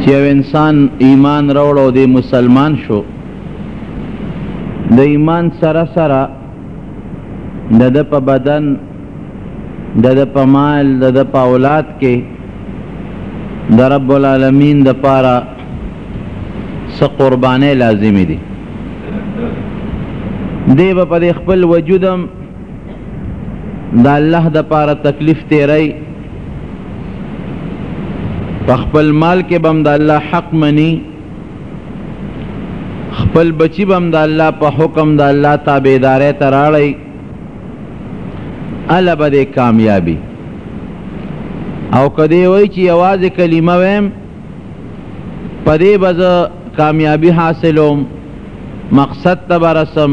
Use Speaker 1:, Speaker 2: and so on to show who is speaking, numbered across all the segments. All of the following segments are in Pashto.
Speaker 1: چې یو انسان ایمان راوړ او دی مسلمان شو د ایمان سره سره د د په بدن د د په مال د د په اولاد کې د رب العالمین د پاره څه قربانې لازمې دي دی به په خپل وجودم د الله د پاره تکلیف تیری په خپل مال کې بم د الله حق مني خپل بچی بم د الله په حکم د الله تابعداري تراړي الا بده کامیابی او کدی وای چې یوازې کلمه ویم پدې بز کامیابی حاصلوم مقصد تبرسم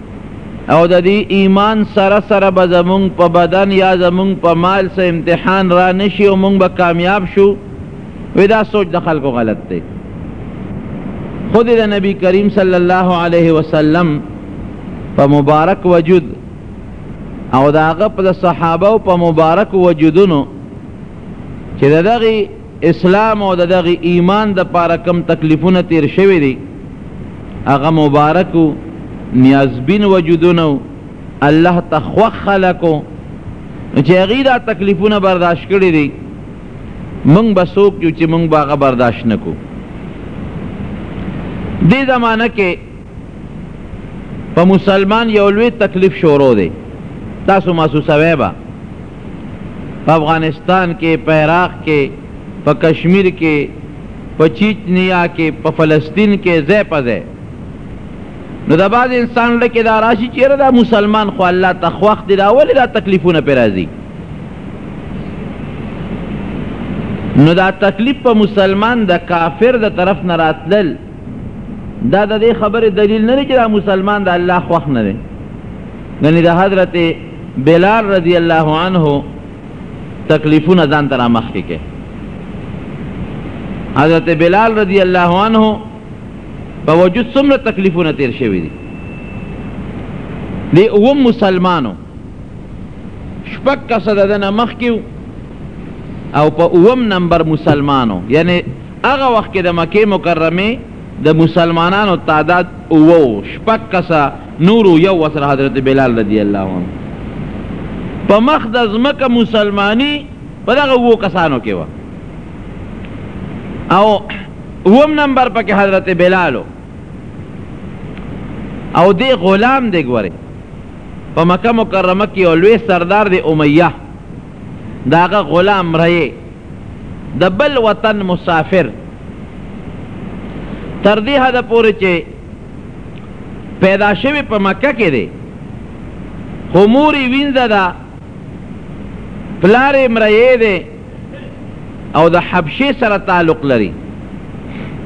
Speaker 1: او د دې ایمان سره سره به زمونږ په بدن یا زمونږ په مال څه امتحان را نه شي او مونږ به کامیاب شو وی دا سوچ د خلکو غلط دی خود د نبی کریم صلی الله علیه وسلم په مبارک وجود او داغه په صحابه او په مبارک وجودونو چې دغه اسلام او د دغه ایمان د پاره کوم تکلیفونه تیر شوی دی هغه مبارک او نیازبین وجودونه الله ته خوښ خلکو چې هغه دا تکلیفونه برداشت کړی دی مونږ به څوک یو چې مونږ به هغه برداشت نکو دې زمانه کې په مسلمان یو لوی تکلیف شروع دی تاسو محسوسوي به په افغانستان کې، په عراق کې، په کشمیر کې، په چیچنیا کې، په فلسطین کې ځای په ځای نو د بعضې انسان زړه کې دا راشي چې یاره دا مسلمان خو الله ته خوښ دی، دا ولې دا تکلیفونه پرې راځي؟ نو دا تکلیف په مسلمان د کافر د طرف نه راتلل دا د دې خبرې دلیل نه دی چې دا مسلمان د الله خوښ نه دی ګنې د حضرت بلال رضی الله عنه تکلیفونه ځان ته رامخکې کړي حضرت بلال رضی الله عنه په وجود څومره تکلیفونه تیر شوي دي دی اوم مسلمانو شپږ کسه د ده نه مخکې او په اوم نمبر مسلمانو یعنی هغه وخت کې د مکې مکرمې د مسلمانانو تعداد اوو شپږ کسه نورو یو وسره حضرت بلال رضی الله عنه په مخ د ځمکه مسلمانی په دغه وو کسانو کې و او وم نمبر پکې حضرت بلالو او دی غلام دی ګوره په مکه مکرمه کې او لوی سردار دی امیه داغه غلام رہی د بل وطن مسافر تر دې حد پورې چې پیدا شوی په مکه کې دی خو مور یې وینځه ده پلار یې مریی دی او د حبشې سره تعلق لري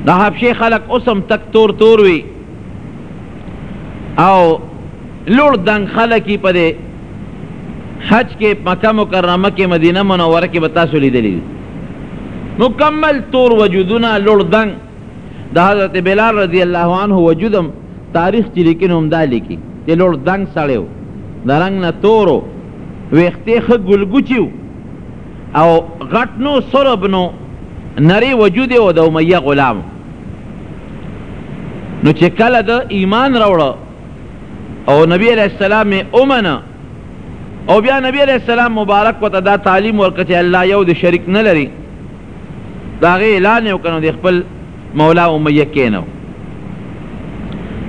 Speaker 1: د حبشې خلک اوس هم تک تور تور وي او لوړ دنګ خلک یې په دې حج کې مکه مکرمه کې مدینه منوره کې به تاسو لیدلي وي مکمل تور وجودونه لوړ دنګ د حضرت بلال رضی الله عنه وجودم تاریخ چې لیکن هم دا لیکي چې لوړ دنګ سړی و د رنګ نه تور و ویښتې ښه ګلګوچي او غټ نو سرب نو نری وجود او د امیه غلام نو چې کله د ایمان راوړه او نبی علیہ السلام اومنه او بیا نبی علیہ السلام مبارک وته دا تعلیم ورکړ چې الله یو د شریک نه لري داغه اعلان یو کنو د خپل مولا امیه کینو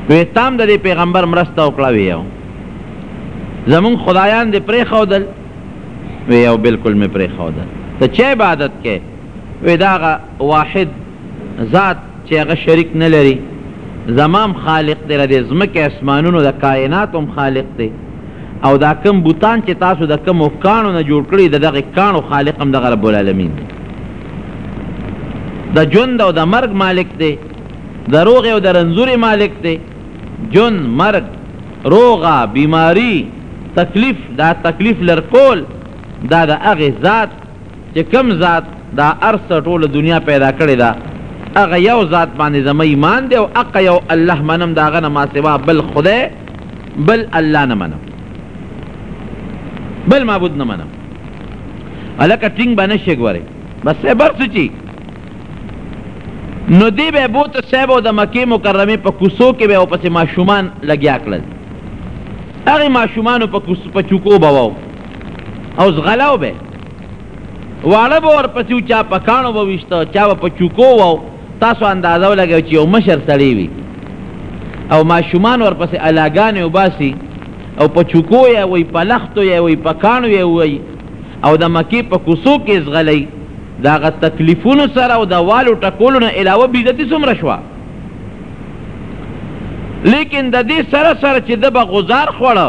Speaker 1: وی تام د پیغمبر مرسته وکړه ویو زمون خدایان د پرې خودل ویو بالکل می پرې خودل ته چه عبادت کې وی داغه واحد ذات چي هغه شريک نه لري زما هم خالق دی د ځمکي اسمانونو د کايناتو هم خالق دی او دا کوم بوتان چي تاسو د کومو کاڼو نه جوړ کړي د دغه کاڼو خالق هم دغه رب العالمين دی د ژوند او د مرګ مالک دی د روغې او د رنځورې مالک دی ژوند مرګ روغه بیماری تکلیف دا تکلیف لرکول دا د هغه ذات چې کوم ذات دا هر څه ټوله دنیا پیدا کړې ده هغه یو ذات باندې زما ایمان دی او هغه یو الله منم د هغه نه ماسوا بل خدای بل الله نه منم بل معبود نه منم هلکه ټینګ به نه شي ګورې بس صاحب هر څه چې نو دی به بوت صاحب او د مکې مکرمې په کوڅو کې به ورپسې ماشومان لګیا کړل هغې ماشومانو په کوڅو په چوکو به واو او ځغلاو به واړه به ورپسې و چا په کاڼو به ویشته چا به په چوکو و تاسو اندازه ولګوئ چې یو مشر سړی وي او ماشومان ورپسې الاګانې وباسي او په چوکو یې وي په لختو یې وي په کاڼو یې وي او د مکې په کوڅو کې ځغلي د هغه تکلیفونو سره او د والو ټکولو نه علاوه بېزتي څومره شوه لیکن د دې سره سره چې ده به غزار خوړه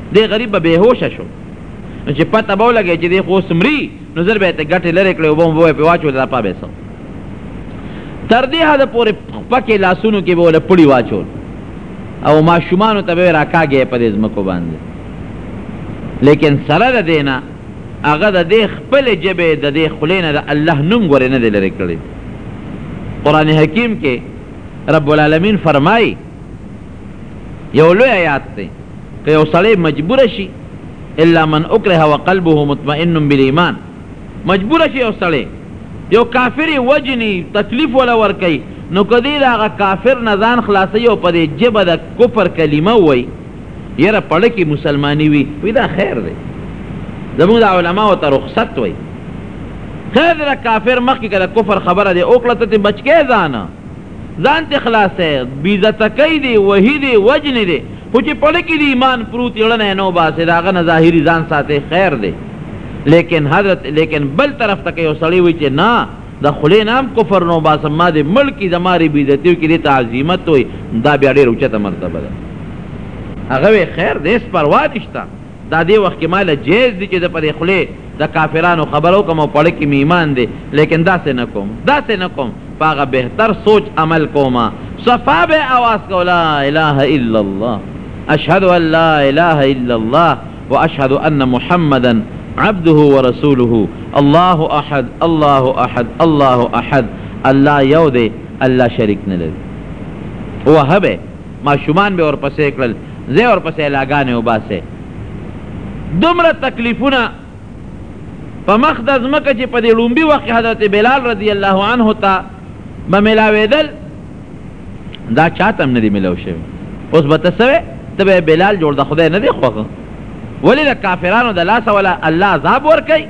Speaker 1: دی غریب به بېهوشه شو، نو چې پته به ولګي چې دی خو اوس مري، نو زر به یې ترې ګټې لرې کړې، اوبه موبه به یې پرې واچولې، دا پا به یې څه و؟ تر دې حده پورې پکې لاسونو کې به ورله پړي واچول او ماشومانو ته به یې راکاږی په دې ځمکو باندې. لیکن سره د دې نه هغه د دې خپلې ژبې د دې خولې نه د الله نوم ګورې نه دی لرې کړی. قرآن حکیم کې رب العالمین فرمایي. یو لوی آیات دی که یو سړی مجبور شي الا من اکره وقلبه مطمئن بالایمان مجبور شي یو سړی یو کافر وجنی تکلیف ولا ور کوي نو کدی دا غ کافر نه ځان خلاصي او په دې جبه د کفر کلمه وای یره پړه کې مسلمانی وي وی دا خیر دی زموږ د علما او ته رخصت وای خیر دا کافر مخکې کړه کفر خبره دی او کړه ته بچ کې ځانه ځان ترې خلاصه یې، بی عزته کوي دې، وهي دې، وژني دې، خو چې په ړه کې د ایمان پروت وي، ړنه یې نه وباسې، د هغه نه ظاهري ځان ساتې، خیر دی. لیکن حضرت، لیکن بل طرف ته که یو سړی وایي چې نه، د خولې نه هم کفر نه وباسم، ما دې مړ کړي، زما دې بی عزتي وکړي، دې ته عزیمت وایي، دا بیا ډېره اوچته مرتبه ده. هغه وایي، خیر دی، هېڅ پروا نشته. دا دې وخت کې ما له جایز دي چې زه په دې خولې د کافرانو خبره وکړم او په ړه کې مې ایمان دی لیکن داسې نه کوم داسې نه کوم په هغه بهتر سوچ عمل کوم صفا به اواز کو لا اله الا الله اشهد ان لا اله الا الله واشهد ان محمدا عبده ورسوله الله احد الله احد الله احد الله یو دی الله شریک نه لري وهبه ماشومان به ورپسې کړل، ځای ورپسې لاګانې وباسئ. دومره تکلیفونه په مخ ده ځمکه چې په دې ړومبي وخت کې حضرت بلال رضی الله عنه ته به ملاوېدل، دا چا ته هم نه دي ملاو شوي. اوس به ته څه وې؟ ته به یې بلال جوړ، د خدای نه دی خوښ؟ ولې د کافرانو د لاسه ولا الله عذاب ورکوي؟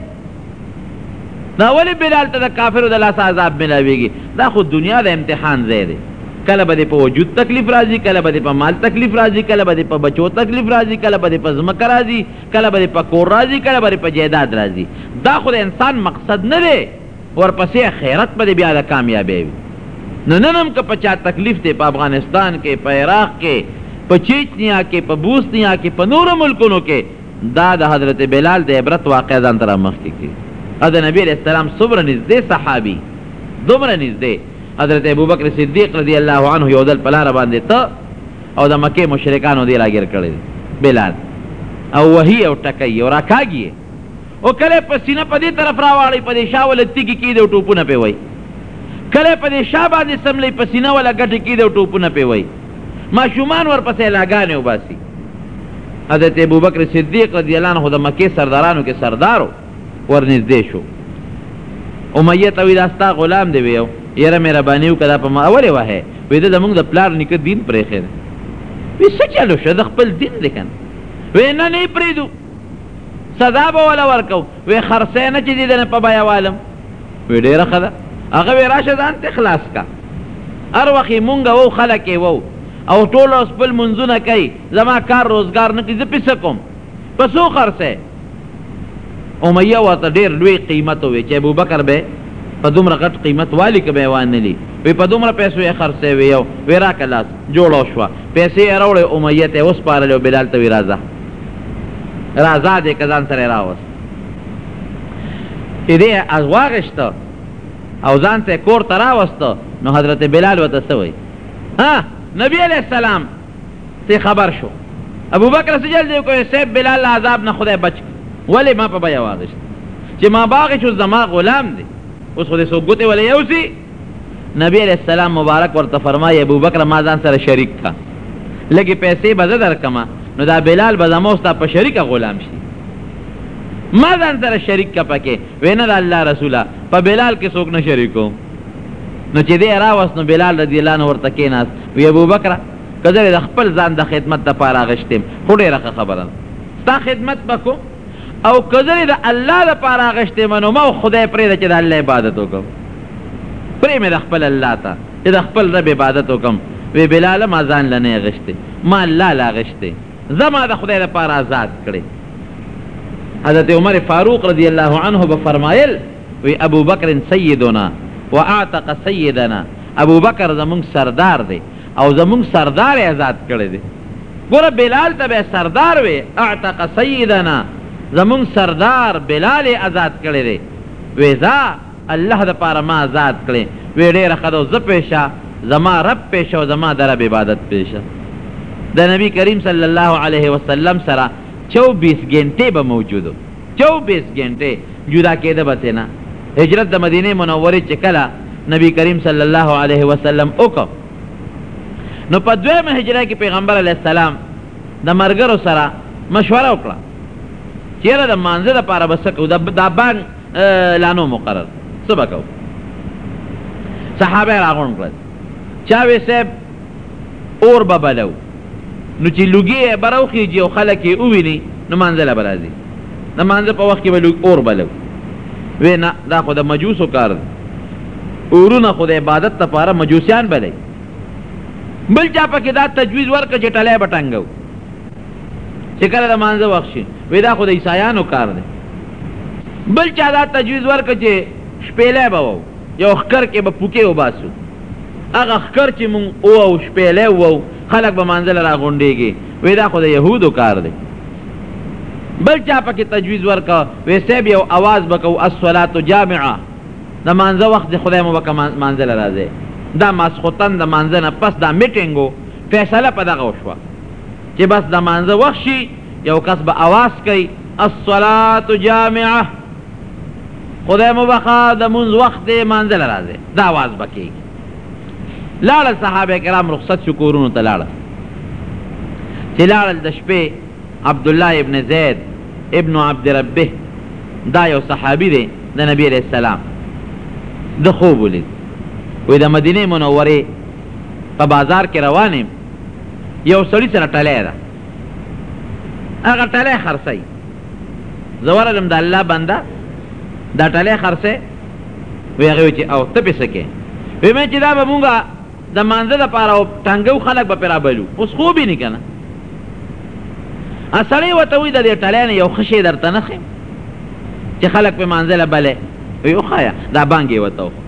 Speaker 1: دا ولې بلال ته د کافرو د لاسه عذاب ملاویږي دا خو دنیا د امتحان ځای دی کله به دې په وجود تکلیف راځي کله به دې په مال تکلیف راځي کله به دې په بچو تکلیف راځي کله به دې په ځمکه راځي کله به دې په کور راځي کله به دې په جایداد راځي دا خو د انسان مقصد نه دی ورپسې خیرت به دې بیا د کامیابی وي نو نن هم که په چا تکلیف دی په افغانستان کې په عراق کې په چیچنیا کې په بوسنیا کې په نورو ملکونو کې دا د حضرت بلال د عبرت واقعه ځان ته رامخکې کړي او د نبي علیه السلام څومره نږدې صحابي، دومره نږدې حضرت ابوبکر صدیق رضي الله عنه یو ځل په لاره باندې ته او د مکې مشرکانو دې راګیر کړی دی بلال او وهي او ټکوي یې او راکاږي یې او کله یې په سینه په دې طرف راواړوي، په دې شا وله تیږې کېږدي او ټوپونه پرې وهي، کله یې په دې شا باندې څملوي، په سینه وله ګټې کېږدي او ټوپونه پرې وهي. ماشومان ورپسې لاګانې وباسي. حضرت ابوبکر صدیق رضی الله عنه د مکې سردارانو کې سردار و، ورنږدې شو. امیه ته وایي، دا ستا غلام دی؟ ویې یره مهرباني وکړه دا په ما ولې وهې؟ ویې ده زموږ د پلار نیکه دین پرېښی دی. ویې څه چل وشو؟ ده خپل دین دی کنه؟ ویې نه نه یې پرېږدو سزا به وله ورکوو. وې خرڅه نه چې دې نه په بیا والم وې ډېره خدا هغه وې راشه ځان ته خلاص کا هر وخت مونږ وو خلک وو او ټول اوس خپل منځونه کوي زما کار روزګار نه کوي زه پیسه کوم په څو خرڅه امیه ورته ډېر لوی قیمت وې چې ابوبکر به په دومره غټ قیمت والی که به وانه لی وی په دومره پیسو یې خرڅه وی یو وی راکه لاس جوړو شو پیسې یې راوړې امیه ته وسپارلې او بلال ته وی راځه رازا دې که ځان سره یې راوست چې دې از واغېشته او ځان ته یې کور ته راوسته نو حضرت بلال ورته څه وایي ها نبی علیه السلام ته خبر شو ابوبکر څه جلد یې وکړو صاحب بلال له عذاب نه خدای بچ کړي ولې ما په بیه واغېشته چې ما باغې شو زما غلام دی اوس خو دې څوک ګوتې ولې یوسي نبی علیه السلام مبارک ورته فرمايي، ابوبکره ما ځان سره شریک کړه، لږې پیسې به زه درکړم، نو دا بلال به زما او ستا په شریکه غلام شي، ما ځان سره شریک کړه پکې، وې نه د الله رسوله په بلال کې څوک نه شریکوم، نو چې دی راوست نو بلال رضی الله عنه ورته کېناست، وې ابوبکره که زه دې د خپل ځان د خدمت لپاره غشتیم، خو ډېره ښه خبره ده، ستا خدمت به کوم. او که زه د الله لپاره اخیستې یم نو ما او خدای پرېږده چې د الله عبادت وکړم، پرې مې ده خپل الله ته چې د خپل رب عبادت وکړم، وې بلاله ما ځان له نه اخیستې، ما الله له اخیستې، ځه ما د خدای لپاره ازاد کړې. حضرت عمر فاروق رضی الله عنه به فرمایل، وې ابوبکر سیدنا واعتق سیدنا، ابوبکر زموږ سردار دی. او زموږ سردار یې ازاد کړی دی. ګوره بلال ته به یې سردار وې، اعتق سیدنا، زموږ سردار بلال یې ازاد کړی دی. وې ځه الله د پاره ما ازاد کړې، وې ډېره ښه ده اوس ځه پۀ شه زما رب پۀ شه او زما د رب عبادت پۀ شه. د نبي کریم صلی الله علیه وسلم سره چوبیس ګهنټې به موجود و. چوبیس ګنټه جدا کیده به څه نه هجرت د مدینه منوره چه کله نبی کریم صلی الله علیه وسلم وکړ نو په دویمه هجره کی پیغمبر علیه السلام د مرګرو سره مشوره وکړه چه یره د مانزه د پاره بس کو د دا بان لانو مقرر سبا کو صحابه راغون کړ چاوی صاحب اور به بله وو، نو چې لوګی یې به راوخېژي او خلک یې وویني، نو لمانځه له به راځي. د لمانځه په وخت کې به اور بله وو. وې نه، دا خو د مجوسو کار دی، اورونه خو د عبادت لپاره مجوسیان بلوي. بل چا پکې دا تجویز ورکړ چې ټلی به ټنګوو، چې کله د لمانځه وخت شي. وې دا خو د عیسایانو کار دی. بل چا دا تجویز ورکړ چې شپېلی به وو، یو ښکر کې به پوکې وباسو. هغه ښکر چې موږ ووهو، شپېلی ووهو، خلک به مانځه له راغونډېږي، وې دا خو د یهودو کار دی. بل چا پکې تجویز ورکړ، وې صیب یو اواز به کوو، الصلاة جامعه، د مانځه وخت دی، خدای مو وکړه مانځه له راځئ. دا ماسخوتن د مانځه نه پس دا میټنګ و، فیصله په دغه وشوه چې بس د مانځه وخت شي، یو کس به اواز کوي، الصلاة جامعه. خدای مو بخښه د مونځ وخت دی مانځله راځی دا واز به کیږی لاړل صحابه کرام رخصت شو کورونو ته لاړل چې لاړل د شپې عبدالله ابن زید ابن عبد ربه دا یو صحابي دی د نبی علیه السلام د خوب ولید وی د مدینه منورې په بازار کې روان یم یو سړي سره ټلی ده هغه ټلی خرڅوي زه ورغلم د الله بنده دا ټلی خرڅی وی هغه چې او ته پیسه کې وی مې چې دا به مونږه د مانزه د پاره او ټنګو خلک به پیرا بلو اوس خو به نه کنه اصلي وته وی د دې ټلین یو خشه درته نه خې چې خلک په مانزه له بلې یو خایا دا بانګي وته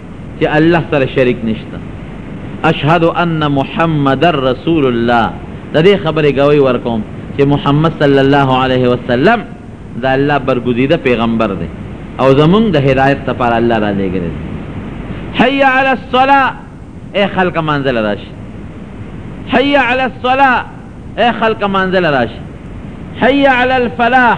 Speaker 1: چې الله سره شریک نشته اشهد ان محمدر رسول الله د دې خبرې ګوي ورکوم چې محمد صلی الله علیه وسلم د الله برګزیده پیغمبر دی او زمونږ د هدایت لپاره الله را لېږلی دی حي علی الصلاه اے خلک منزل راشي حي علی الصلاه اے خلک منزل راشي حي علی الفلاح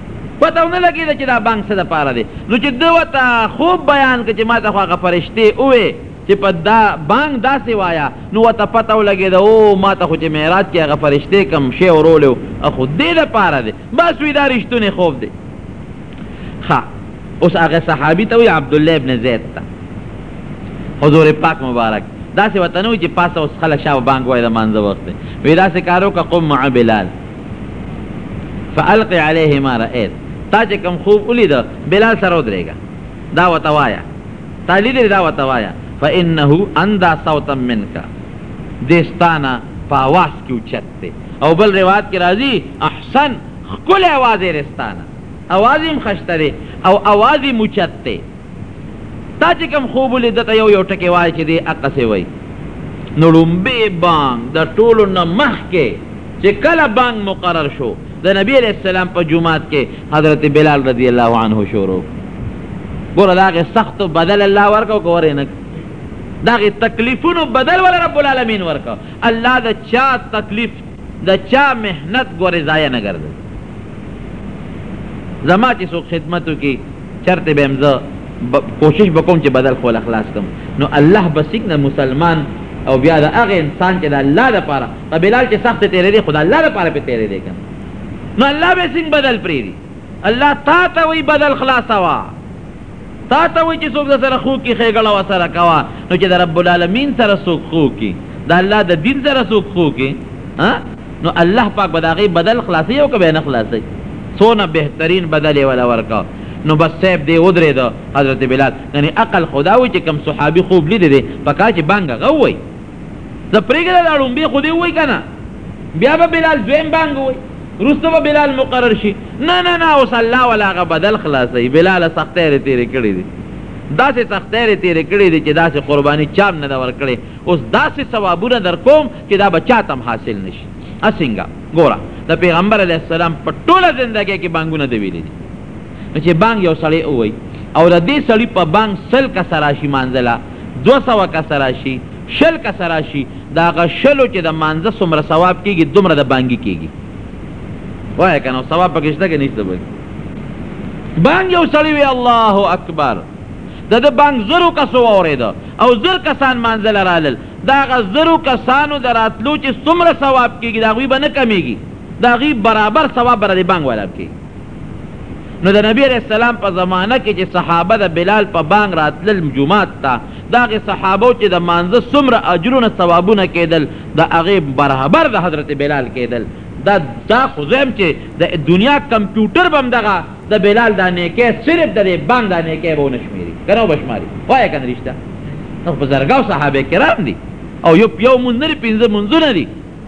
Speaker 1: پته ونه لګېده چې دا بانګ څه لپاره دی، نو چې ده ورته خوب بیان کړ چې ما ته خو هغه فرشتې ووې چې په دا بانګ داسې وایه، نو ورته پته ولګېده او ما ته خو چې معراج کې هغه فرشتې کوم شی ورولی و، خو دې لپاره دی، بس وي دا رښتونی خوب دی. ښه اوس هغه صحابي ته وایي، عبدالله ابن زید ته، حضور پاک مبارک داسې ورته نه وایي چې پاڅه اوس خلک شا به بانګ ووایي د لمانځه وخت دی، وایي داسې کار وکړه، قم مع بلال. فالق علیه ما رأیت تا چې کوم خوب ولیده بلال سره ودرېږه دا ورته وایه تا لیدلې دا ورته وایه فانه اندی صوتا منک دی ستا نه په اواز کې اوچت دی او بل روایت کې راځي احسن ښکلی اواز یې دی ستا نه اواز یې هم ښه شته دی او اواز یې هم اوچت دی تا چې کوم خوب ولید ده ته یو یو ټکی وایه چې دی اقسې وایي نو ړومبی بانګ د ټولو نه مخکې چې کله بانګ مقرر شو د نبی علیه السلام په جومات کې حضرت بلال رضی الله عنه شروع ګوره د هغې سختو بدل الله ورکړ او که ورې نه کړ د هغې تکلیفونو بدل وله رب العالمین ورکړ الله د چا تکلیف د چا محنت ګورې ضایع نه ګرځوي. زما چې څوک خدمت وکړي چرته به هم زه کوشش به کوم چې بدل خپل خلاص کړم نو الله به څنګه مسلمان او بیا د هغه انسان چې د الله لپاره په بلال چې سخت تیرې دی خدای الله لپاره په تیرې دی کنه نو الله به څنګه بدل پریری الله تا ته وی بدل خلاصوا تاته وي چې څوک درسره خوږ کړي ښېګړه ورسره کوه نو چې د رب العالمين سره څوک خوږ کړي د الله د دين سره څوک خوږ کړي ها نو الله پاک به د هغوی بدل خلاصوي او که به يې نه خلاصوي څونه بهترين بدل يې وله ورکړ نو بس صاحب دی ودرېد حضرت بلال یعنې عقل خو دا وي چې کوم صحابي خوب لیدی دی پکار چې بانګ هغه ووایي ځه پرېږده دا ړومبی خو دې ووایي که نه بیا به بلال دویم بانګ ووایي وروسته به بلال مقرر شي نه نه نه اوس الله ولا هغه بدل خلاصوي بلاله سختۍ یې تېرې کړې دي داسې سختۍ یې تېرې کړې دي چې داسې قرباني چا هم نه ده ورکړې اوس داسې ثوابونه در کوم چې دا به چا ته هم حاصل نه شي څنګه ګوره د پیغمبر علیه السلام په ټوله زندګۍ کې بانګونه ده ویلي دي نو چې بانګ یو سړی ووایي او د دې سړي په بانګ سل کسه راشي مانځه له دوه سوه کسه راشي شل کسه راشي د هغه شلو چې د مانځه څومره ثواب کېږي دومره د بانګي کېږي وایه که نه ثواب پکې شته که نشته پکې بانګ یو سړی وی الله اکبر د د بانګ زرو کسو واورېده او زر کسان مانځله رالل د هغه زرو کسانو د راتلو چې څومره ثواب کېږي د هغوی به نه کمېږي د هغوی برابر ثواب به د بانګ والا کېږي نو د نبی علیه السلام په زمانه کې چې صحابه د بلال په بانګ راتلل جومات ته، د هغې صحابو چې د لمانځه څومره اجرونه ثوابونه کېدل د هغې برابر د حضرت بلال کېدل دا دا خو زه وایم چې د دنیا کمپیوټر به هم دغه د بلال دا نیکۍ صرف د دې بانګ دا نیکۍ به ونه شمېري که نه وبه شماري وایه که نه رښتیا دا خو په زرګاو صحابه کرام دي او یو یو مونځ نه دي پنځه مونځونه دي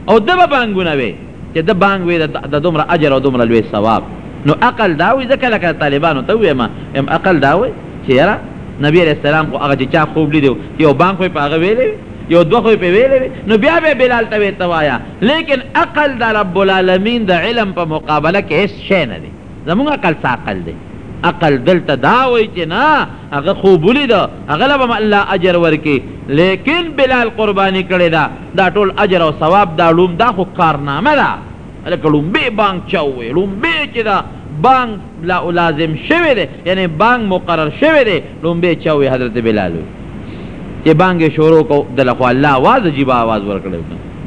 Speaker 1: او ده به بانګونه وی چه ده بانګ وی ده دومره اجر او دومره لوی ثواب نو عقل دا وی ځکه لکه ده طالبانو ته وی ما ام عقل دا وی چه یاره نبی علیه السلام خو هغه چه چا خوب لیده وو که یو بانګ خو یې په هغه ویلی وی یو دوه خو یې پرې ویلی وی نو بیا به بلال ته وی ته وایه لیکن عقل ده رب العالمین ده علم په مقابله کې هیڅ شی نه دی. زموږ عقل څه عقل دی عقل دلته دا وایي چې نه هغه خوب ولید هغه له به هم الله اجر ورکړي لیکن بلال قرباني کړې ده دا ټول اجر او ثواب دا ړوم دا خو کارنامه ده لکه ړومبی بانک چا ووایي ړومبی چې دا بانک لازم شوی دی یعنې بانک مقرر شوی دی ړومبی چا ووایي حضرت بلال وایي چې بانګې شروع کو د لخوا الله آواز عجیب آواز ورکړو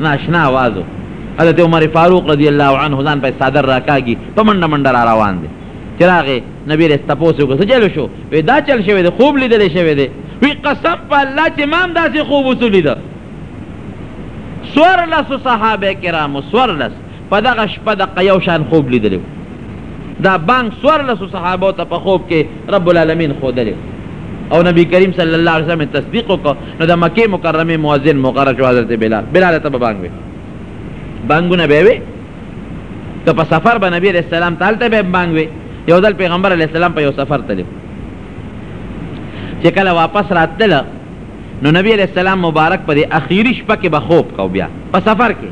Speaker 1: ناشنا آواز حضرت عمر فاروق رضی الله عنه ځان په صادر راکاږي په منډه منډه را روان دي چې راغې نبی رس تاسو کو سجل شو وې دا چل شوی د خوب لیدل شوی دی وی قسم په الله چې مام داسې خوب وسولید سور لس صحابه کرام سور لس په دغه شپه دقه یو شان خوب لیدلی وو دا بانګ څوارلسو صحابو ته په خوب کې رب العالمین ښودلی وو او نبی کریم صلی الله علیه وسلم تصدیق وکړ نو د مکه مکرمه مؤذن مقرر شو حضرت بلال بلال ته بانګ وی بانګونه به وی که په سفر به نبی علیہ السلام ته هلته به بانګ وی یو ځل پیغمبر علیہ السلام په یو سفر تللی چې کله واپس راتله نو نبی علیہ السلام مبارک په دې اخیری شپه کې به خوب کو بیا په سفر کې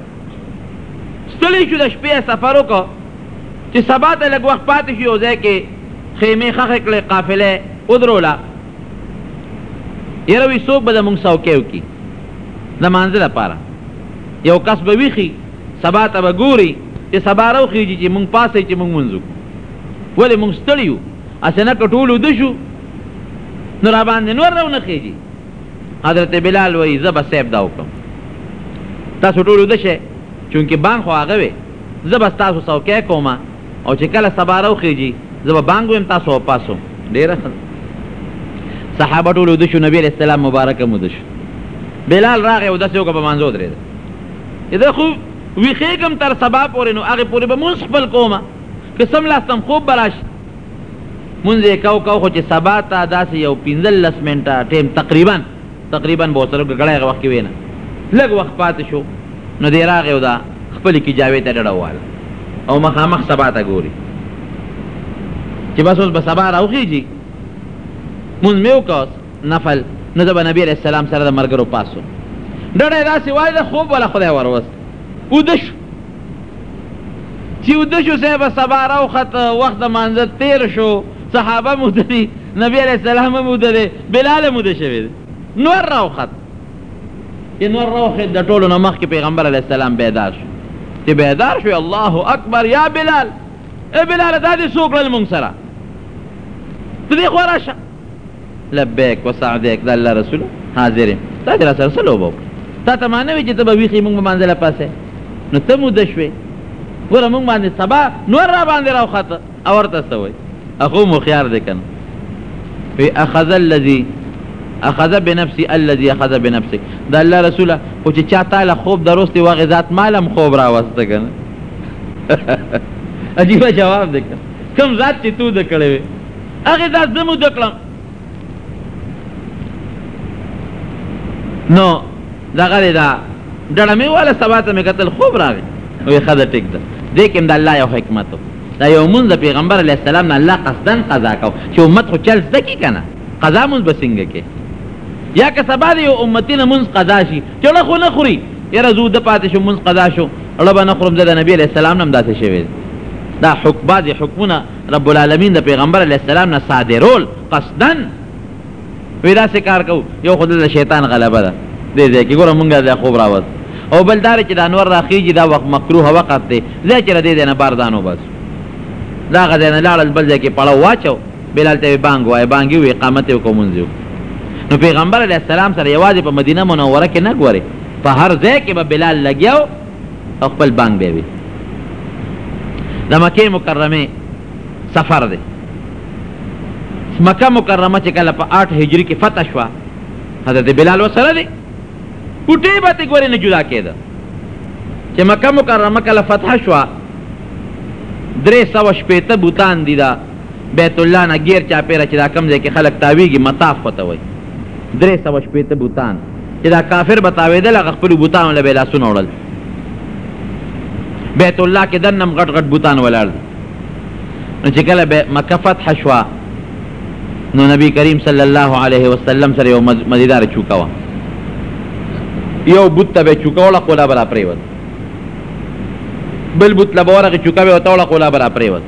Speaker 1: ستړي شو، د شپې یې سفر وکړ چې سبا ته لږ وخت پاتې شو، یو ځای کې خیمې ښخې کړې، قافله یې ودروله، یاره وي څوک به زموږ څوکۍ وکړي د لمانځه لپاره، یو کس به ویښ وي سبا ته به ګوري چې سبا راوخېژي چې موږ پاڅوي چې موږ لمونځ وکړو، ولې موږ ستړي یو، هسې نه که ټول ویده شو نو راباندې نور راونه خېژي. حضرت بلال وایي زه به سیب دا وکړم تاسو ټول وده شئ چونکې بانګ خو هغه وي زه به ستاسو څوکۍ کوم او چې کله سبا راوخېږي زه به بانګ ویم تاسو به پاسو ډېره ښه صحابه ټول وده شو نبي علیه السلام مبارک هم وده شو بلال راغی اودس یې وکړه په مانځه ودرېده زه خو ویښېږم تر سبا پورې نو هغې پورې به مونځ خپل کوم که سملاسته هم خوب به راشي مونږ یې کاو کاو خو چې سبا ته داسې یو پنځلس منټه ټیم تقریبا تقریبا به ورسره ګړی هغه وخت کې وینه لږ وخت پاتې شو نو دی راغی او دا خپلې کجاوې ته ډډه وواله او مخامخ سبا ته ګوري چې بس اوس به سبا راوخېږي مونځ مې وکړ نفل نو زه به نبي علیه السلام سره د ملګرو پاسو ډډه یې داسې والده خوب ولا خدای وروست وده شو چی وده شو صاحب سبا راوخت وخت د مانځه تیر شو صحابه هم وده دی نبی علیه السلام هم وده دی بلال هم وده شوی دی نور راوخت چې نور روخه د ټولو نه مخکې پیغمبر علی السلام بیدار شو چې بیدار شو الله اکبر یا بلال اے بلال دا دې څوک لل مونږ سره ته دې خو راشه لبیک و سعدیک د الله رسوله حاضر یم تا دې راسره څه لوبه وکړه تا ته ما نه وې چې ته به ویښ یې موږ به مانځه له پاسه نو ته موده شوې ګوره موږ باندې سبا نور را باندې راوخته او ورته څه وایي اخو مو هوښیار دی که نه وی اخذ الذي اخذ بنفسي الذي اخذ بنفسك د الله رسوله خو چې چا تاله خوب دروستې واغې ذات مالم خوب راوسته که نه عجیبه جواب دی که کوم ذات چې تو د کړی وې هغه دا زمو دکړم نو دا غره دا ډړه مې والا سبا ته مې قتل خوب راغی وې خزه ټیک ده دیکم د الله یو حکمت دا یو مون د پیغمبر علی السلام نه الله قصدن قضا کو چې امت خو چل زکی کنه قضا مون بسنګ کې یا که سبا دی امتی نه مون قضا شي چړه خو نه خوري یره زو د پاتې شو مون قضا شو اړه به نه خورم د نبی علی السلام نم داسې شوی دا حکم بعض حکمونه رب العالمین د پیغمبر علیه السلام نه صادرول قصدا وی داسې کار کوو یو خو دلته شیطان غلبه ده دې ځای کې ګوره مونږ دا خوب راوست او بل دا چې د انور راخیږي دا وخت مکروه وخت دی ځای چې دې ځای نه بار ځان وباسو دا هغه ځای نه لاړل بل ځای کې پړاو واچو بلال ته یې بانګ وایه بانګ یې وایي اقامت یې وکړو مونځ یې وکړو نو پیغمبر علیه السلام سره یوازې په مدینه منوره کې نه ګورې په هر ځای کې به بلال لګیا و او خپل بانک به وي د مکه مکرمه سفر دی مکه مکرمه چې کله په 8 هجری کې فتح شو حضرت بلال وسره دی کوټه به ته ګورې نه جدا کېده چې مکه مکرمه کله فتح شو درې سوه شپېته بوتان دي دا بیت الله نه ګیر چاپېره چې دا کوم ځای کې خلک تاویږي مطاف ورته وایي درې سوه شپېته بوتان چې دا کافر به تاوېدل هغه خپلو بوتانو له به یې لاسونه وړل بیت الله کې دننه هم غټ غټ بوتان ولاړ دي نو چې کله به مکه فتح شوه نو نبی کریم صلی الله علیه وسلم سره یو مزیدار چوکه وه یو بوت ته به یې چوکه وړه قولا به را پرېوت بل بوت له به ورغې چوکه به یې ورته وړه قولا به را پرېوت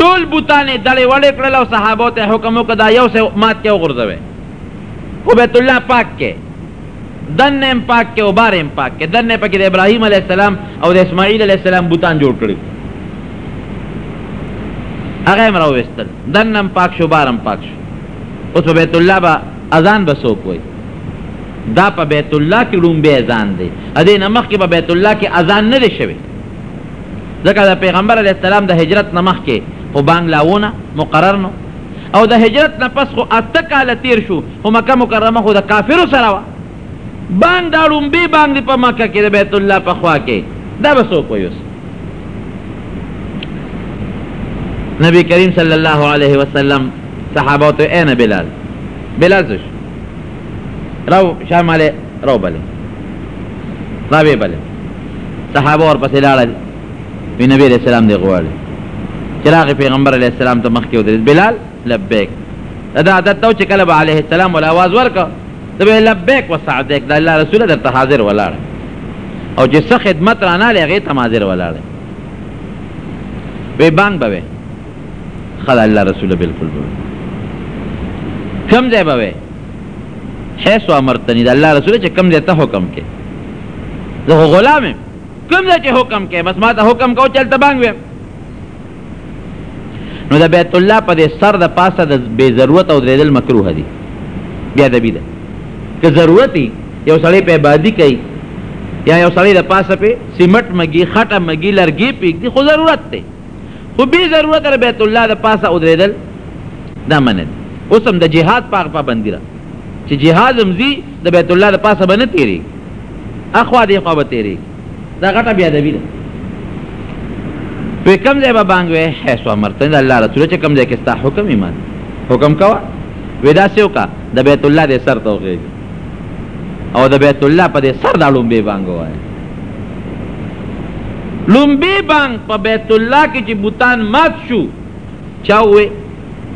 Speaker 1: ټول بوتان یې دړې وړې کړل او صحابو ته حکم وکړ دا یو څه مات کې وغورځوئ په بیت الله پاک کې دننه هم پاک کې او بهر هم پاک کې دننه پکې د ابراهیم علیه السلام او د اسماعیل علیه السلام بوتان جوړ کړي هغه هم راوویستل دننه هم پاک شو بهر هم پاک شو اوس په بیت الله به اذان به څوک وایي دا په بیت الله کې ړومبی اذان دی ادې نه مخکې په بیت الله کې اذان نه دی شوی ځکه د پیغمبر علیه السلام د هجرت نه مخکې خو بانګ لا ونه مقرر نو او د هجرت نه پس خو اته کاله تیر شو خو مکه مکرمه خو د کافرو سره وه بانګ دا ړومبی بانګ دی په مکه کې د بیت الله په خوا کې دا به څوک وایي نبی کریم صلی الله علیه وسلم صحابه ته اے نه بلال بلال څه راو شاماله راو بله راوی بله صحابه ور پسې لاړل وی نبی علیہ السلام دی غواړي چراغ پیغمبر علیہ السلام ته مخکې ودرید بلال لبیک دا عادت نو چې کله به علیه السلام ول اواز ورکړه ته به لبیک وسعدیک د الله رسول درته حاضر ولاړ او چې څه خدمت رانه لې هغې ته حاضر ولاړ وی بانګ به خدا الله رسول بالکل به کم ځای به وې حیث امرتنی دا الله رسول چې کم ځای ته حکم کې زه غلام کم ځای چې حکم کې بس ما ته حکم کو چلته بانګ وې نو د بیت الله په سر د پاسه د بے ضرورت او درېدل مکروه دي بیا د بیا که ضرورت یو سړی په عبادت کوي یا یو سړی د پاسه په سیمټ مګي خټه مګي لرګي پیګ دي خو ضرورت دی خو بی ضرورته د بیت الله د پاسه ودریدل دا منع دي اوس هم د جهاد په هغه پابندي ده چې جهاد هم ځي د بیت الله د پاسه به نه تېرېږي اخوا دې خوا به تېرېږي دا غټه بې ادبي ده وی کم ځای به بانګ وی حیث امرتنی د الله رسول چې کم ځای کې ستا حکم ایمان حکم کوه وی داسې وکړه د بیت الله دې سر ته وغېږي او د بیت الله په دې سر دا لومبې بانګ وایه لومبې بانګ په بیت الله کې چې بوتان مات شو چا وې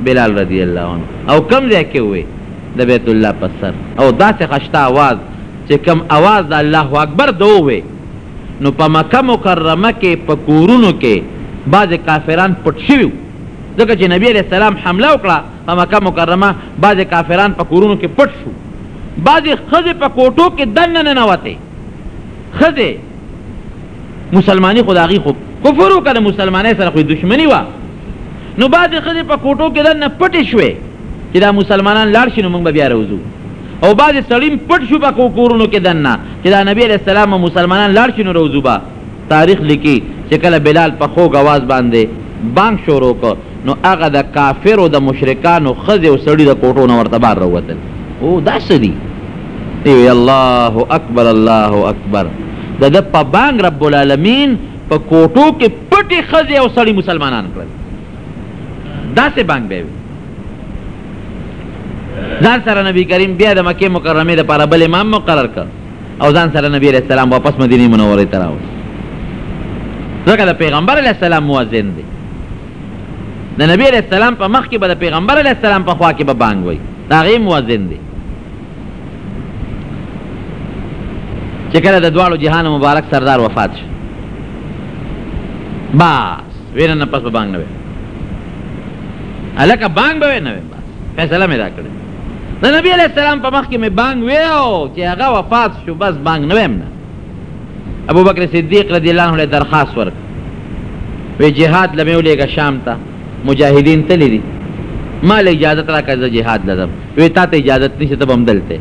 Speaker 1: بلال رضی الله عنه او کم ځای کې وې د بیت الله په سر او داسې خشته आवाज چې کم आवाज د الله اکبر دوه وې نو په مکه مکرمه کې په کورونو کې بعضې کافران پټ شوي ځکه چې نبی علیه السلام حمله وکړه په مکه مکرمه بعضې کافران په کورونو کې پټ شو، بعضې ښځې په کوټو کې دننه ننوتې، ښځې مسلماني خو د هغوی خو کفر و که د مسلمانۍ سره خو یې دښمني وه، نو بعضې ښځې په کوټو کې دننه پټې شوې چې دا مسلمانان لاړ شي نو موږ به بیا راوځو او بعضې سړي هم پټ شو په کورونو کې دننه چې دا نبي علیه السلام او مسلمانان لاړ شي نو راوځو به. تاریخ لیکي چې کله بلال په خوږ اواز باندې بانګ شروع کړ نو هغه د کافرو د مشرکانو ښځې او سړي د کوټو نه ورته بار راووتل او دا څه دي دی وی الله اکبر الله اکبر د ده په بانګ رب العالمین په کوټو کې پټې ښځې او سړي مسلمانان کړل داسې بانګ به وي ځان سره نبی کریم بیا د مکې مکرمې لپاره بل امام مقرر کړ او ځان سره نبی علیه السلام واپس مدینې منورې ته راوست ځکه د پیغمبر علیه السلام مؤذن دی د نبی علیه السلام په مخ کې به د پیغمبر علیه السلام په خوا کې به بانګ وي د هغې مؤذن دی چې کله د دواړو جهان مبارک سردار وفات شو بس ویره نه پس به بانګ نه وي هلکه بانګ به نه وي بس فیصله مې دا کړې د نبی علیه السلام په مخکې مې بانګ ویو چې هغه وفات شو بس بانګ نه ویم نه ابو بکر صدیق رضی الله عنه درخواست ورک وی جهاد لمه ولېګه شام ته مجاهدین تللی دي مال اجازه را کړه جهاد لزم وی تا ته اجازه نشته ته بم دلته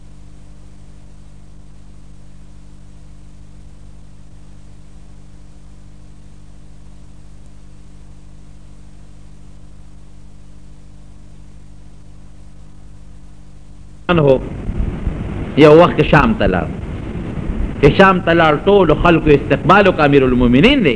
Speaker 1: عنه یو وخت شام ته لاړ چې شام ته لاړ ټولو خلکو استقبال وکړ امیرالمؤمنین دی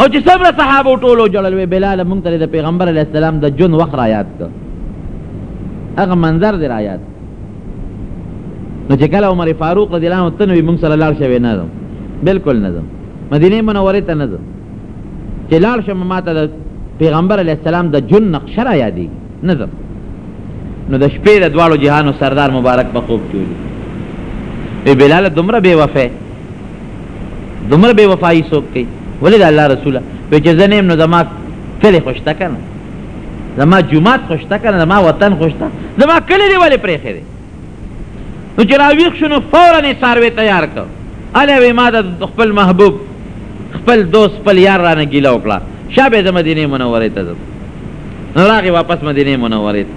Speaker 1: او چې څومره صحابه ټولو جړل وی بلال مونږ ته د پیغمبر علی السلام د جون وخت را یاد کړ هغه منظر دی را یاد نو چې کله عمر فاروق رضی الله عنه تنوي مونږ سره لاړ شوی نه ځم بالکل نه ځم مدینه منوره ته نه ځم چې لاړ شم ماته د پیغمبر علی السلام د جون نقش را یادې نه ځم نو د شپې د دواړو جهانو سردار مبارک په خوب کې وي بلال دومره بې وفه دومره بے وفائی سوک کئی ولی دا اللہ رسولا وی چه زنیم نو زما کلی خوشتا کنه زما جماعت خوشتا کنه زما وطن خوشتا زما کلی دی ولی پریخه دی نو چه راویخ شنو فورا نی ساروی تیار کر علی وی ما دا خپل محبوب خپل دوست خپل یار رانه گیلا وکلا شابه زما دینی منوری تزم نو راغی واپس مدینه منوره ته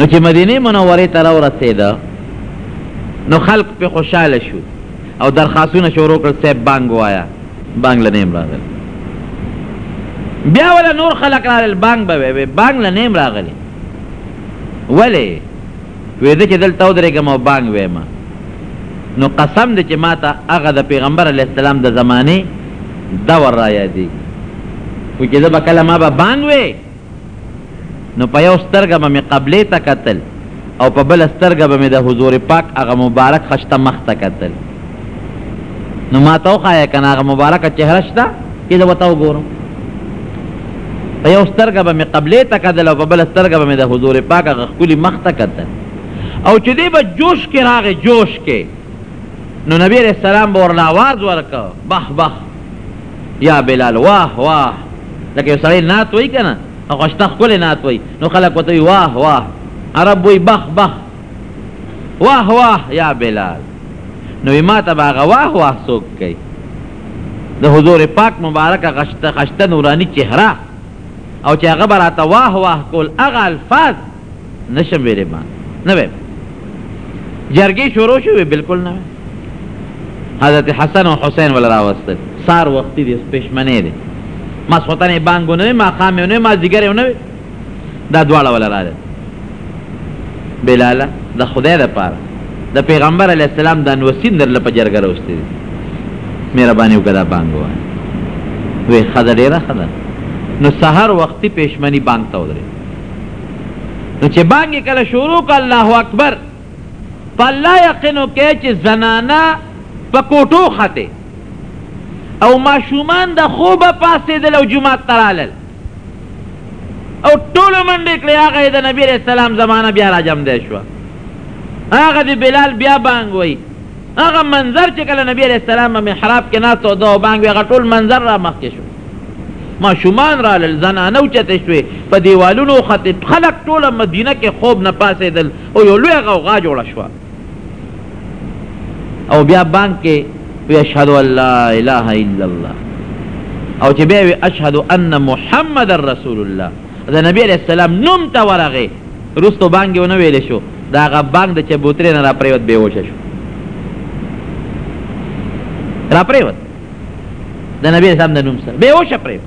Speaker 1: نو چې مدینه منوره ته راورسېده نو خلق په خوشاله شو او درخواستونه شروع کړ صاحب بانګ وایا بانګ له نیم راغل بیا ولا نور خلق راغل بانګ به وي بانګ له نیم راغلی ولې وې زه چې دلته ودرېږم او بانګ وېم نو قسم دې چې ماته هغه د پېغمبر عليه السلام د زمانې دور را يادېږي خو چې زه به کله ما به بانګ وې نو په يو سترګه به مې قبلې ته کتل او په بله سترګه به مې د حضور پاک هغه مبارک خشته مخ ته کتل نو ماته وښايه کنه هغه مبارکه چهره شته چې زه ورته وګورم په یو سترګه به مې قبلې ته کتل او په بله سترګه به مې د حضور پاک هغه ښکلي مخ ته کتل او چې دی به جوش کې راغی جوش کې نو نبی علیه السلام به ورله اواز ورکړ بخ بخ یا بلال واه واه لکه یو سړی نعت وایي که نه هغه شته ښکلی نعت وایي نو خلک ورته وایي واه واه عرب وایي بخ بخ واه واه یا بلال نو ما ته به هغه واه واه څوک کوي د حضور پاک مبارک غشته خشته نورانی چهره او چې هغه به راته واه واه کول هغه الفاظ نشم ویلی ما نه ویم جرګې شروع شوې بالکل نه حضرت حسن او حسین ول راوستل سار وختي دي سپېشمنې دي ماسخوتنې بانګو نه وي ماښام یې نه وي مازدیګر یې نه وي دا دواړه ولا راغله بلاله د خدای د پاره د پیغمبر علی السلام د انوسین در لپاره جرګه راوستي مهرباني وکړه بانګ وای وې خزه ډیره خزه نو سحر وختي پېشمنی بانګ ته ودرې نو چې بانګ کله شروع ک الله اکبر په الله یقینو کې چې زنانا په کوټو خته او ماشومان د خوبه پاسې د لو جمعه ترالل او ټولو منډې کړې هغه یې د نبي علیه السلام زمانه بیا راجمده شوه هغه د بلال بیا بانګ وایي هغه منظر چې کله نبی علیه السلام په محراب کې ناست او ده او بانګ وي هغه ټول منظر را مخکې شو ماشومان رالل زنانه اوچتې شوې په دیوالونو وختې خلک ټوله مدینه کې خوب نه پاڅېدل او یو لوی غوغا جوړه شوه او بیا بانک کې وی اشهد ان لا اله الا الله او چې بیا وی اشهد ان محمد رسول الله دا نبی علیہ السلام نوم ته ورغه رستو بانګ ونه ویل شو دا غ بانګ د چبوتره نه را پریوت به وشه شو را پریوت د نبی اسلام د نوم سره به وشه پریوت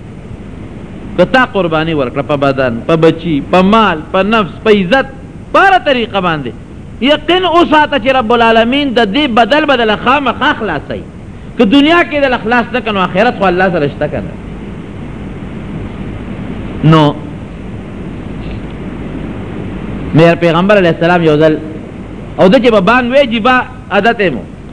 Speaker 1: که تا قرباني ورکړه په بدن، په بچي، په مال، په نفس، په عزت، په هره طريقه باندې، يقين وساته چې رب العالمين د دې بدل به درله خامخا خلاصوي، که دنيا کې يې درله خلاص نه کړ نو آخرت خو الله سره شته کنه. نو مير پيغمبر عليه السلام يو ځل او ده چې به بانګ وې جيبا عادت يې مو.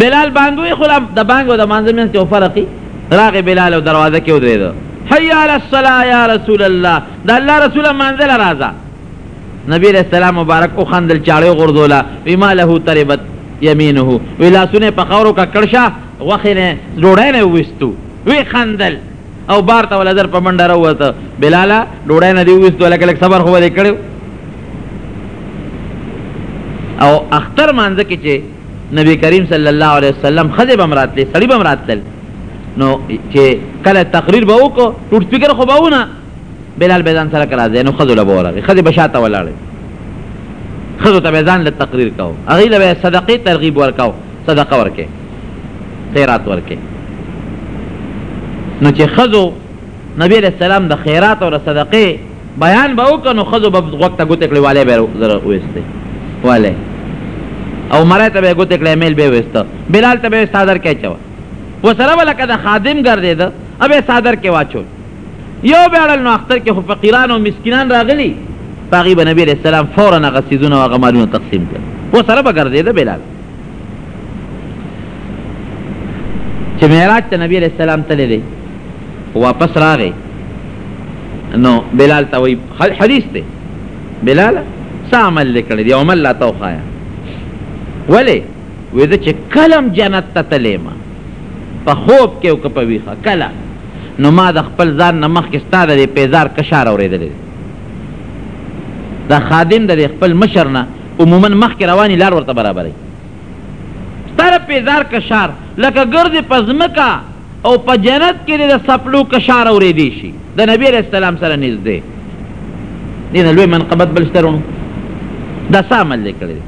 Speaker 1: بلال بانګ وی خلا د بانګ او د مانځه منځ کې فرق راغی بلال او دروازه کې ودرېدو حي على الصلاه يا رسول الله د الله رسول منزل راځه نبی علیہ السلام مبارک او خندل چاړې غردولا بما له تربت يمينه وی لاسونه په خورو کا کړشه غوخه نه جوړه نه وستو وی خندل او بار ته ولا زر په منډه راوته بلالا ډوډۍ نه دی وست ولا کله صبر خو دې کړو او اختر مانځ کې چې نبی کریم صلی الله علیه وسلم خځه بمراتلې سړی بمراتل نو چې کله تقریر به وکړو ټوټ فکر خو به ونه بلال بیزان سره کرا زینو خذو لبورغه خذ بشاته ولاړ خذو ته بیزان له تقریر کاو اغه له صدقه ترغیب ورکاو صدقه ورکه خیرات ورکړي نو چې خزو نبی علیہ السلام د خیرات او صدقه بیان به وکړ نو خزو به غوږ ته ګوتې کړې والې به زره وېستې والې او مرای ته به ګوتې کړې میل به وېسته بلال ته به صادر کې چوا وسره ولا کده خادم ګرځید ابه صادر کې واچو یو بیړل نو اختر کې فقیران او مسکینان راغلي پاغي به نبی علیہ السلام فورا غسیزونه او غمالونه تقسیم کړ وسره به ګرځید بلال چې معراج ته نبی علیہ السلام تللی دی واپس راغی نو بلال ته وایي حدیث دی بلال څه عمل دی کړی دی عمل لا ته وښایه ولې وایي زه چې کله هم جنت ته تللی ما په خوب کې او که په ویښه کله نو ما د خپل ځان نه مخکې ستا د دې پیزار کشار اورېدلی دی دا خادم د دې خپل مشر نه عموماً مخکې رواني لار ورته برابروي. ستر پېزار کشار لکه ګرځي په ځمکه او په جنت کې دې د څپلو کشار اورېدی شي. د نبي عليه السلام سره نږدې دې نه لوی منقبت بل شته روڼو؟ دا څه عمل دې کړی دی؟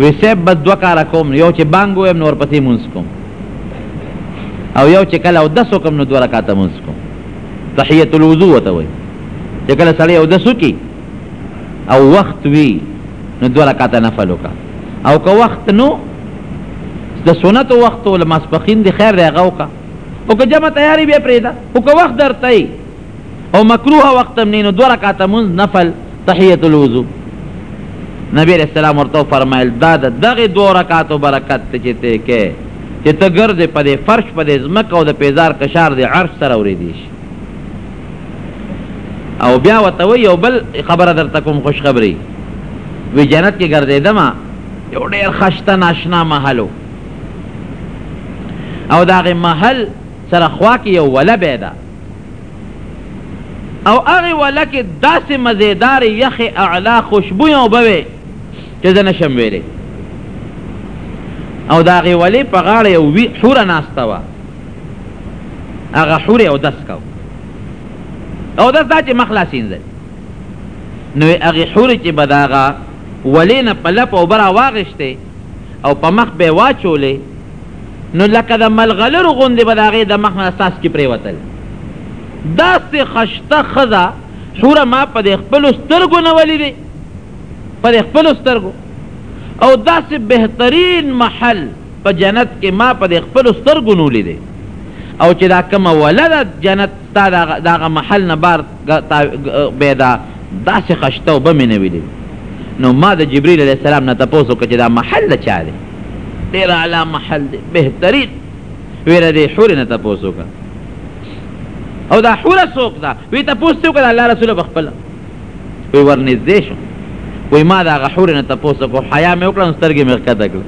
Speaker 1: وي صاحب بس دوه کاره کوم نو یو چې بانګ ووایم نو ورپسې مونځ کوم او یو چې کله اودس وکړم نو دوه رکعته مونځ کوم تحیت الوضو ورته وایي چې کله سړی اودس وکړي او وخت وی نو دوه رکعاته نفل وکړه او که وخت نو د سنت وخت ول ماسپخین دی خیر دی هغه وکړه او که جمع تیاری بیا پرېږده او که وخت درته یې او مکروه وخت هم نه نو دوه رکعاته مونځ نفل تحیت الوضو نبی علیہ السلام ورته فرمایل دا د دغه دوه رکعاتو برکت ته چې ته کې چې ته ګرځې په دې فرش په دې ځمکه او د پیزار کشار دې عرش سره اورېدی شي او بیا وته وی یو بل خبره درته کوم خوش خبري وی جنت کې ګرځیدم یو ډیر خشته ناشنا محلو او داغه محل سره خوا کې یو ولا بيدا او هغه ولا کې داسې مزیدار یخ اعلی خوشبو یو بوي چې زنه شم ویلې او داغه ولی په غاړه یو وی حوره ناستا و هغه حور او دس کاو او دس دا چې مخلاصین ځل نو هغه حور چې بداغه ولینه په لپ او برا واغشته او په مخ به واچولې نو لکه د ملغلر غوندې به د هغې د مخ نه ساس کې پرېوتل داسې خشته ښځه حوره ما په د خپلو سترګو نه ولیدې په د خپلو سترګو او داسې بهترین محل په جنت کې ما په دې خپلو سترګو نو لیدې او چې دا کومه وله ده جنت ستا د هغه محل نه بار بې ده داسې خشته اوبه مې نه وي لیدې نو ما د جبریل علیه السلام نه تپوس وکړ چې دا محل د چا دی ډېر اعلی محل دی بهترین ویې له دې حورې نه تپوس وکړه او دا حوره څوک ده وی تپوس ته وکړه الله رسول په خپل وی ورنږدې شو وی ما د هغه حورې نه تپوس وکړو حیا مې وکړه نو سترګې مې ښکته کړې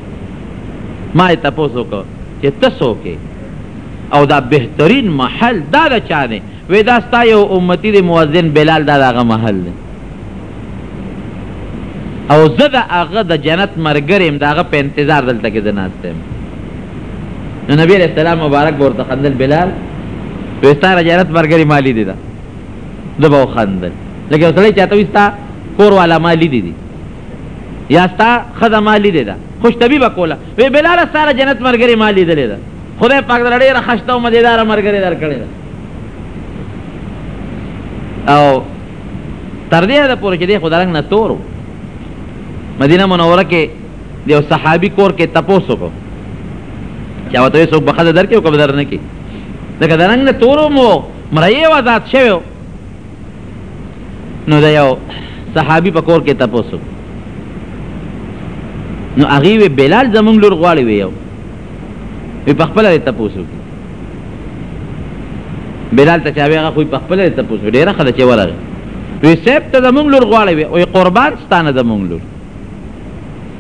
Speaker 1: ما یې تپوس وکړو چې ته څوک او دا بهترین محل دا د چا دی وی دا ستا یو امتی دی مؤذن بلال دا د هغه محل دی او زه د هغه د جنت مرګر یم د هغه په انتظار دلته کې د ناست یم نو نبی علیہ السلام مبارک ورته خندل بلال وی ستا د جنت مرګري مالی دی دا ده به وخندل لکه یو سړی چاته وي ستا کور والا ما لیدې دي یا ستا ښځه ما لیدې ده خوشطبي به کوله وی بلاله ستا د جنت ملګرې ما لیدلې ده خدای پاک در ډېره خشته او مزېداره ملګرې در کړې ده او تر دې حده پورې چې دی خو د رنګ نه تور مدینه منوره کې د یو صحابي کور کې تپوس وکړو چې ورته یې څوک به ښځه درکړي او که به درنه کړي ځکه د رنګ نه تور هم مريو آزاد شوی نو د یو صحابي په کور کې تپوسو نو هغه وی بلال زمونږ لور غواړي وی یو وی په خپل لري تپوسو بلال ته چاوي هغه خو په خپل لري تپوسو ډیره خله چې ورغه وی سیب ته زمونږ لور غواړي وی او قربان ستانه زمونږ لور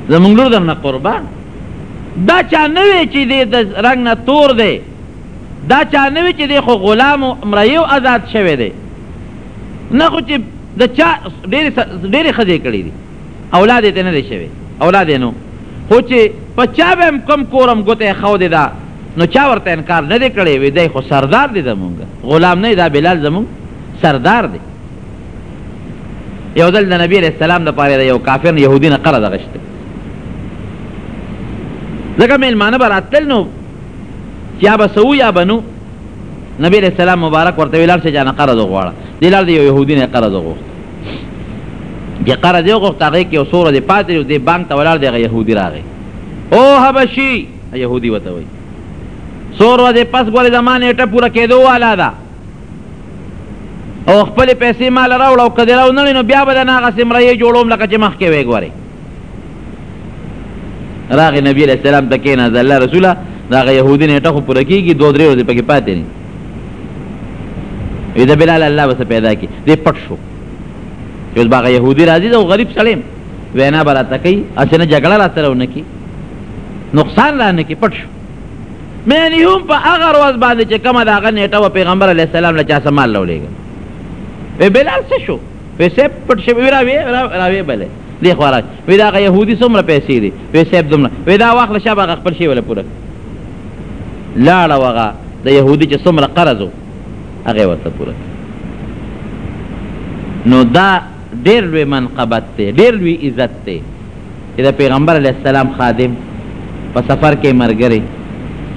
Speaker 1: زمونږ لور درنه قربان دا چا نه وی چې د رنگ نه تور دی دا چا نه وي چې دی خو غلام و، مریی و، ازاد شوی دی، نه خو چې د چا ډېرې ډېرې ښځې یې کړې دي، اولاد یې ترې نه دی شوی، اولاد یې نه و، خو چې په چا به هم کوم کور هم ګوته اېښودې ده، نو چا ورته انکار نه دی کړی، وي دی خو سردار دی زموږ، غلام نه دی، دا بلال زموږ سردار دی. یو ځل د نبي علیه السلام لپاره یې د یو کافر یهودي نه قرض اخیستی و، ځکه مېلمانه به راتلل نو چې یا به څه وو یا به نه نبی علیه السلام مبارک ورته ویې لاړ شه جانه قرض وغواړه دی لاړ دی یو یهودي نه قرض وغوښت چې قرض یې وغوښت هغې کې یو څو ورځې پاتې دی دی بانک ته ولاړ دی هغه یهودي راغی او حبشي یهودي ورته وایي څو ورځې پس ګورې زما نیټه پوره کېدو والا ده او خپلې پیسې مال راوړه او که دې راونه نو بیا به د ناغه سمره یې جوړوم لکه چې مخکې وې ګورې راغی نبی علیہ السلام ته کېنه د الله رسوله دا غ يهودي نه ټخو پوره کیږي دوه درې ورځې پکې پاتې نه وي د بلال الله بس پیدا کی دې پټ شو یو باغ يهودي راځي دا غریب سړی وینا برا تکي اسنه جګړه را سره ونکي نقصان را نه کی پټ شو مې نه هم په هغه ورځ باندې چې کومه دا غ نیټه پیغمبر علی السلام له چا سمال لولېږي په بلال څه شو وی صاحب پټ شوی وی راوی راوی بل دی خو راځي وی دا غ يهودي څومره پیسې دي وی صاحب دومره وی دا واخله شابه غ خپل شي ولا پوره لاړه وغه د يهودي چې څومره قرض هغه ورته پوره نو دا ډېر لوی منقبت دی ډېر لوی عزت دی چې د پېغمبر علیه السلام خادم، په سفر کې ملګری،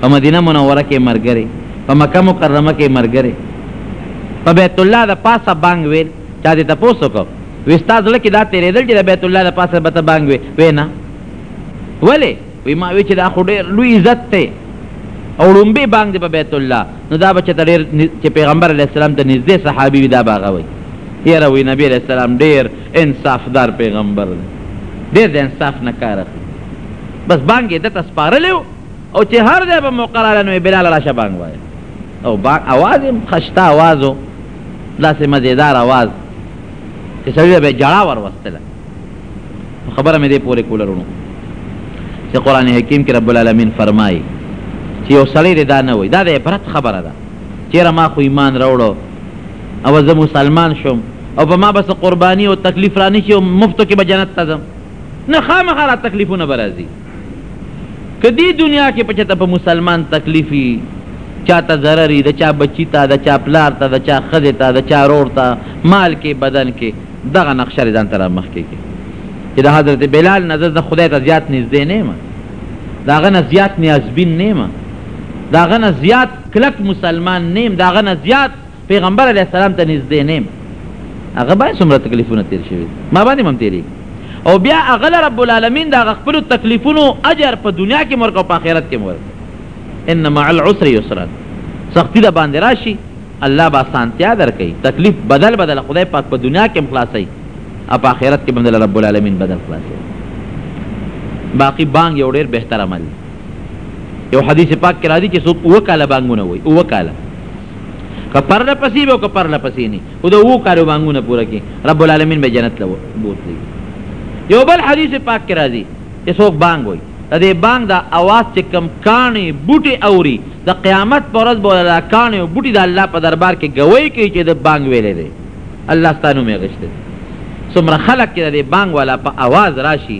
Speaker 1: په مدینه منوره کې ملګری، په مکه مکرمه کې ملګری، په بیت الله د پاسه بانګ ویل، چا دې تپوس وکړ، وي ستا زړه کې دا تېرېدل چې د بیت الله د پاسه به ته بانګ وې؟ وې نه. ولې؟ وي ما وې چې دا خو ډېر لوی عزت دی او ړومبی بانګ دی په بیت الله، نو دا به چې ته ډېر چې پېغمبر علیه السلام ته نږدې صحابي وي دا به هغه وي. یاره وي نبي علیه السلام ډېر انصافدار پيغمبر دی ډير د انصاف نه کار اخلي بس بانګ يې ده ته سپارلی و او چې هر ځای به موقع راغله نو يې بلاله راشه بانګ وايه او بانګ اواز يې هم خشته اواز و داسې مزيدار اواز چې سړي ته به يې ژړا وروستله خبره مې دې پورې کوله وروڼو چې قرآن حکیم کې رب العالمین فرمایي چې یو سړی دې دا نه وایي دا د عبرت خبره ده چېره ما خو ایمان راوړو او زه مسلمان شوم او په ما به څه قرباني او تکلیف را نه شي او مفتو کې به جنت ته ځم نه خامخا را تکلیفونه به راځي که دې دنیا کې په چاته په مسلمان تکلیفي چاته ضرري د چا بچی ته د چا پلار ته د چا ښځې ته د چا رور ته مال کې بدن کې دغه نقشه ځان ته رامخکې کړي چې د حضرت بلال نه زه خدای ته زیات نږدې نه یم د هغه نه زیات نیازبین نه یم د هغه نه زیات کلک مسلمان نه یم د هغه نه زیات پیغمبر علیه السلام ته نږدې نه یم هغه باندې څومره تکلیفونه تیر شوي ما باندې هم تیریږي او بیا هغه له رب العالمین د هغه خپلو تکلیفونو اجر په دنیا کې هم ورکړه او په آخرت کې هم ورکړه ان مع العسر یسرا سختی د باندې راشي الله به اسانتیا درکوي تکلیف بدل بدل خدای پاک په دنیا کې هم خلاصوي او په آخرت کې به هم د رب العالمین بدل خلاصوي باقي بانګ یو ډېر بهتر عمل دی یو حدیث پاک کې راځي چې څوک اوه کاله بانګونه وایي اوه کاله که پرله پسې وي او که پرله پسې نه خو د اوو کالو بانګونه پوره کړي رب العالمین به جنت له بوتلی یو بل حدیث پاک کې راځي چې څوک بانګ وایي د دې بانګ د اواز چې کم کاڼې بوټي اوري د قیامت په ورځ به دا کاڼې او بوټي د الله په دربار کې ګوۍ کوي چې د بانګ ویلی دی الله ستا نوم یې غشتی څومره خلک چې د دې بانګ والا په اواز راشي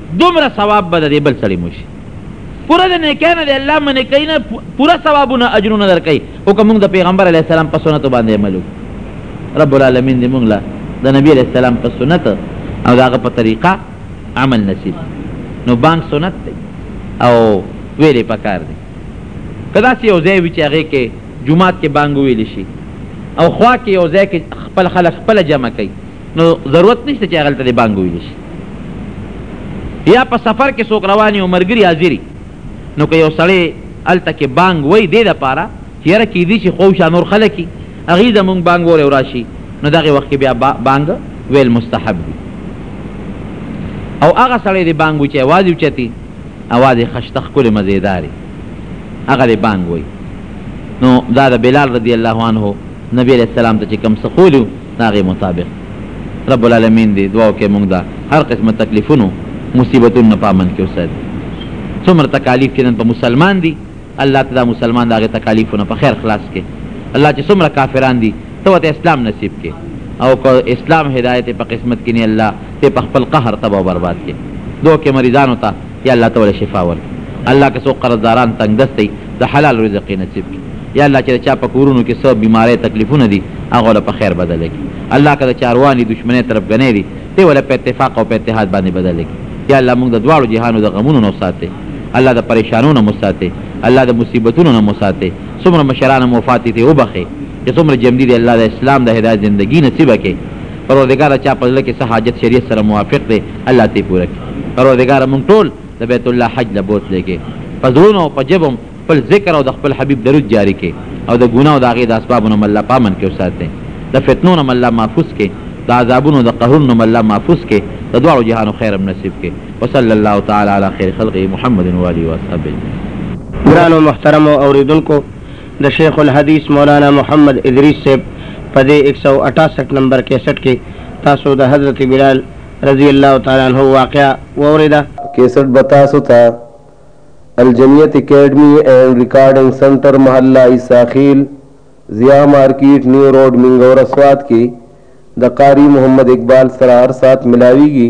Speaker 1: دومره ثواب به د دې بل سړي مو شي پوره د نیکۍ نه دی الله منې کوي نه پوره ثوابونه اجرونه درکوي خو که موږ د پیغمبر علیه السلام په سنتو باندې عمل وکړو رب العالمین دې موږ له د نبي علیه السلام په سنت او د هغه په طریقه عمل نصیب نو بانک سنت دی او ویلې پکار دی که داسې یو ځای وي چې هغې کې جومات کې بانګ ویلی شي او خوا کې یو ځای کې خپل خلک خپله جمع کوي نو ضرورت نشته چې هغلته دې بانګ وویل شي یا په سفر کې څوک روان وي او ملګري حاضر وي نو که یو سړی هلته کې بانګ وایي دې دپاره چې یاره کیدی شي خوشا نور خلک وي هغوی زمونږ بانګ ووري او راشي نو دغه وخت کې بیا بانګ ویل مستحب دي او هغه سړی دې بانګ وایي چې اواز یې اوچتي اواز یې خشته ښکلې مزېدار وي هغه دې بانګ وایي نو دا د بلال رضی الله عنه نبی علیه السلام ته چې کوم څه ښولي د هغې مطابق رب العالمین دې دعا وکړي موږ د هر قسمه تکلیفونو مصیبتونو نه په امن کې وساتي څومره تکالیف چې نن په مسلمان دي الله ته دا مسلمان د هغې تکالیفونه په خیر خلاص کړي الله چې څومره کافران دي ته ورته اسلام نصیب کړي او که اسلام هدایت په قسمت کې نه الله ته په خپل قهر تبا برباد کړي دوه کې مریضانو ته یا الله ته وله شفا ورکړي الله که څوک قرض داران تنګ دسته یی د حلال رزق یی نصیب کړي یا الله چه د چا په کورونو کی څه بیماری تکلیفونه دی هغه له په خیر بدل کړي الله که د چا روانی دشمنی تربګنی دی ته وله په اتفاق او په اتحاد باندی بدل کړي یا الله موږ د دواړو جهانو د غمونو نه وساته الله د پریشانو نه مو ساته الله د مصیبتونو نه مو ساته څومره مشران هم وفات دی ته وبخښه چه څومره جمدی دی الله د اسلام د هدایت زندګی نصیب کړی پروردګاره چا په زړه کی څه حاجت شریعت سره موافق دی الله ته یی پوره کړی پروردګاره موږ ټول د بیت الله حج له بوتلی کی په زړونو او په ژبو هم خپل ذکر او د خپل حبیب درود جاری کړی او د ګناه او د هغی د اسبابو نه هم الله په امن کی وساتی د فتنو نه هم الله محفوظ کړی د عذابونو او د قهرونو نه هم الله محفوظ کړی د دواړو جهانو خیر هم نصیب کړی وصلی الله تعالی علی خیر خلقه محمد وآله وصحبه اجمعین.
Speaker 2: ګرانو محترمو اوریدونکو د شیخ الحدیث مولانا محمد ادریس صیب په دې ایک سو اټاسټ نمبر کیسټ کې تاسو د حضرت بلال رضی الله تعالی عنه واقعه واوریده.
Speaker 3: کیسټ به تاسو ته الجنیت اکیډمي اینډ ریکارډنګ سنټر محله عیسی خیل، ضیا مارکیټ، نیو روډ مینګورا سوات کې د قاري محمد اقبال سره هر ساعت ملاویږي.